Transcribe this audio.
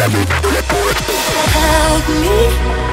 Help me,